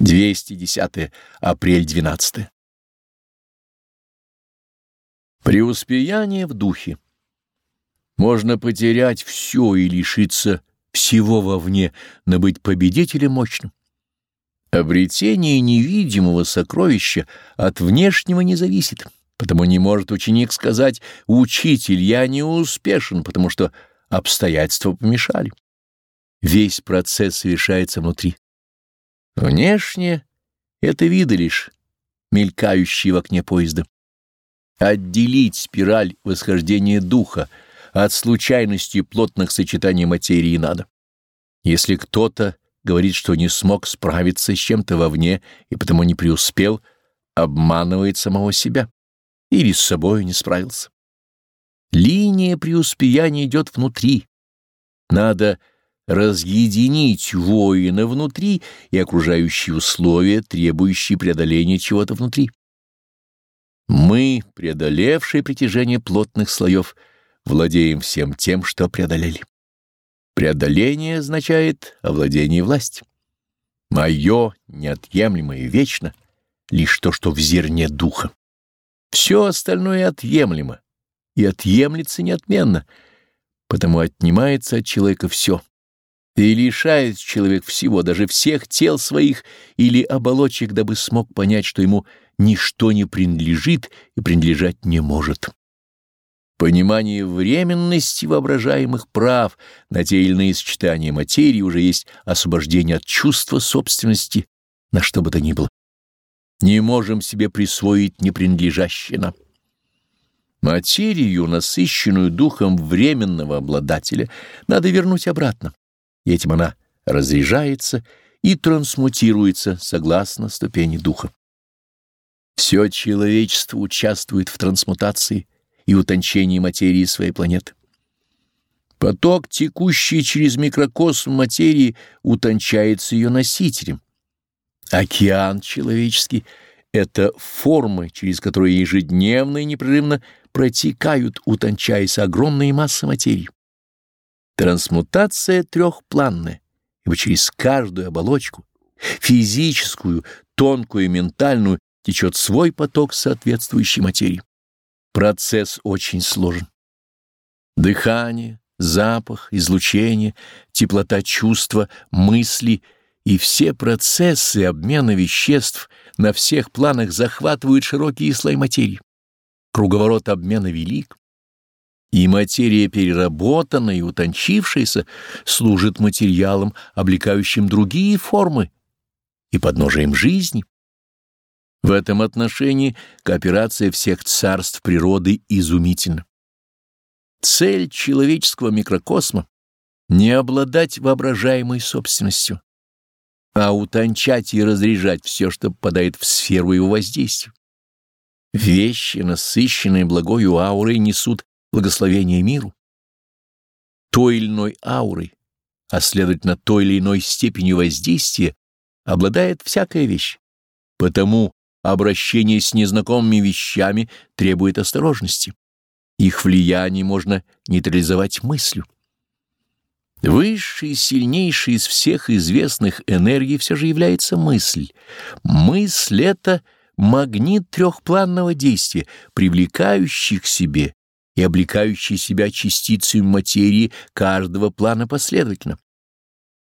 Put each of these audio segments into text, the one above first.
210 апрель 12 Преуспеяние в духе. Можно потерять все и лишиться всего вовне, но быть победителем мощным. Обретение невидимого сокровища от внешнего не зависит, потому не может ученик сказать «Учитель, я не успешен», потому что обстоятельства помешали. Весь процесс совершается внутри. Внешне это виды лишь, мелькающие в окне поезда. Отделить спираль восхождения духа от случайности плотных сочетаний материи надо. Если кто-то говорит, что не смог справиться с чем-то вовне и потому не преуспел, обманывает самого себя или с собой не справился. Линия преуспеяния идет внутри. Надо разъединить воина внутри и окружающие условия, требующие преодоления чего-то внутри. Мы, преодолевшие притяжение плотных слоев, владеем всем тем, что преодолели. Преодоление означает овладение властью. Мое неотъемлемое вечно лишь то, что в зерне духа. Все остальное отъемлемо и отъемлется неотменно, потому отнимается от человека все и лишает человек всего, даже всех тел своих или оболочек, дабы смог понять, что ему ничто не принадлежит и принадлежать не может. Понимание временности воображаемых прав на те или иные сочетания материи уже есть освобождение от чувства собственности на что бы то ни было. Не можем себе присвоить непринадлежащее нам. Материю, насыщенную духом временного обладателя, надо вернуть обратно и этим она разряжается и трансмутируется согласно ступени духа. Все человечество участвует в трансмутации и утончении материи своей планеты. Поток, текущий через микрокосм материи, утончается ее носителем. Океан человеческий — это формы, через которые ежедневно и непрерывно протекают, утончаясь огромные массы материи. Трансмутация трехпланная, ибо через каждую оболочку, физическую, тонкую и ментальную, течет свой поток соответствующей материи. Процесс очень сложен. Дыхание, запах, излучение, теплота чувства, мысли и все процессы обмена веществ на всех планах захватывают широкие слои материи. Круговорот обмена велик. И материя переработанная и утончившаяся служит материалом, облекающим другие формы и подножием жизни. В этом отношении кооперация всех царств природы изумительна. Цель человеческого микрокосма — не обладать воображаемой собственностью, а утончать и разряжать все, что попадает в сферу его воздействия. Вещи, насыщенные благою аурой, несут благословение миру. Той или иной аурой, а следовательно той или иной степенью воздействия, обладает всякая вещь. Потому обращение с незнакомыми вещами требует осторожности. Их влияние можно нейтрализовать мыслью. Высшей и сильнейшей из всех известных энергий все же является мысль. Мысль — это магнит трехпланного действия, привлекающий к себе и облекающий себя частицами материи каждого плана последовательно.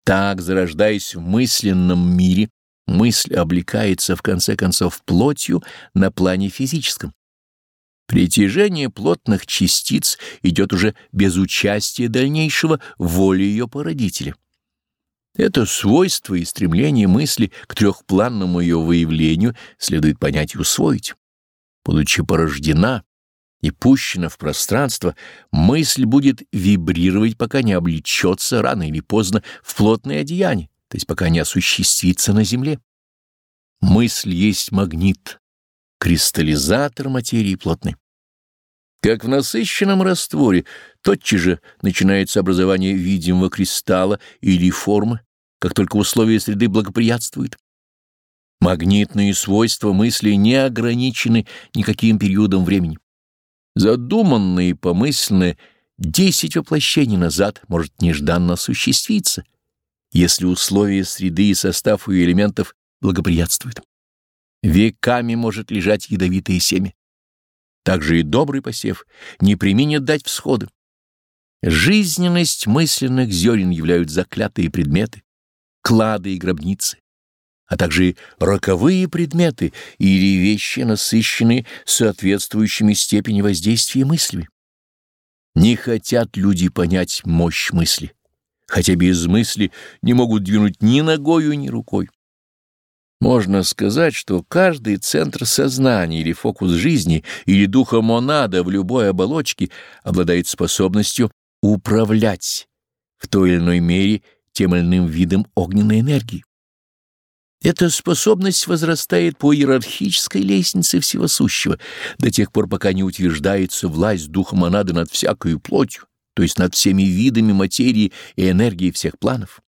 Так, зарождаясь в мысленном мире, мысль облекается в конце концов плотью на плане физическом. Притяжение плотных частиц идет уже без участия дальнейшего воли ее породителя. Это свойство и стремление мысли к трехпланному ее выявлению следует понять и усвоить. Будучи порождена, и пущена в пространство, мысль будет вибрировать, пока не облечется рано или поздно в плотное одеяние, то есть пока не осуществится на земле. Мысль есть магнит, кристаллизатор материи плотной. Как в насыщенном растворе, тотчас же начинается образование видимого кристалла или формы, как только условия среды благоприятствуют. Магнитные свойства мысли не ограничены никаким периодом времени. Задуманное и помысленное десять воплощений назад может нежданно осуществиться, если условия среды и состав ее элементов благоприятствует. Веками может лежать ядовитое семя. Также и добрый посев не применит дать всходы. Жизненность мысленных зерен являют заклятые предметы, клады и гробницы, а также и роковые предметы или вещи, насыщенные соответствующими степени воздействия мыслями. Не хотят люди понять мощь мысли, хотя без мысли не могут двинуть ни ногою, ни рукой. Можно сказать, что каждый центр сознания или фокус жизни или духа монада в любой оболочке обладает способностью управлять в той или иной мере тем или иным видом огненной энергии. Эта способность возрастает по иерархической лестнице всего сущего до тех пор, пока не утверждается власть духа монады над всякой плотью, то есть над всеми видами материи и энергии всех планов.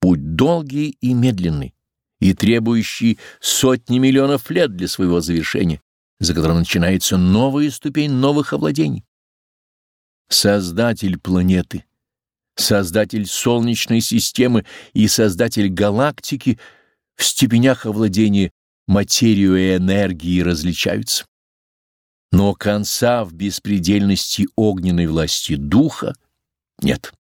Путь долгий и медленный, и требующий сотни миллионов лет для своего завершения, за которым начинается новая ступень новых овладений. Создатель планеты, создатель Солнечной системы и создатель галактики в степенях овладения материю и энергией различаются. Но конца в беспредельности огненной власти духа нет.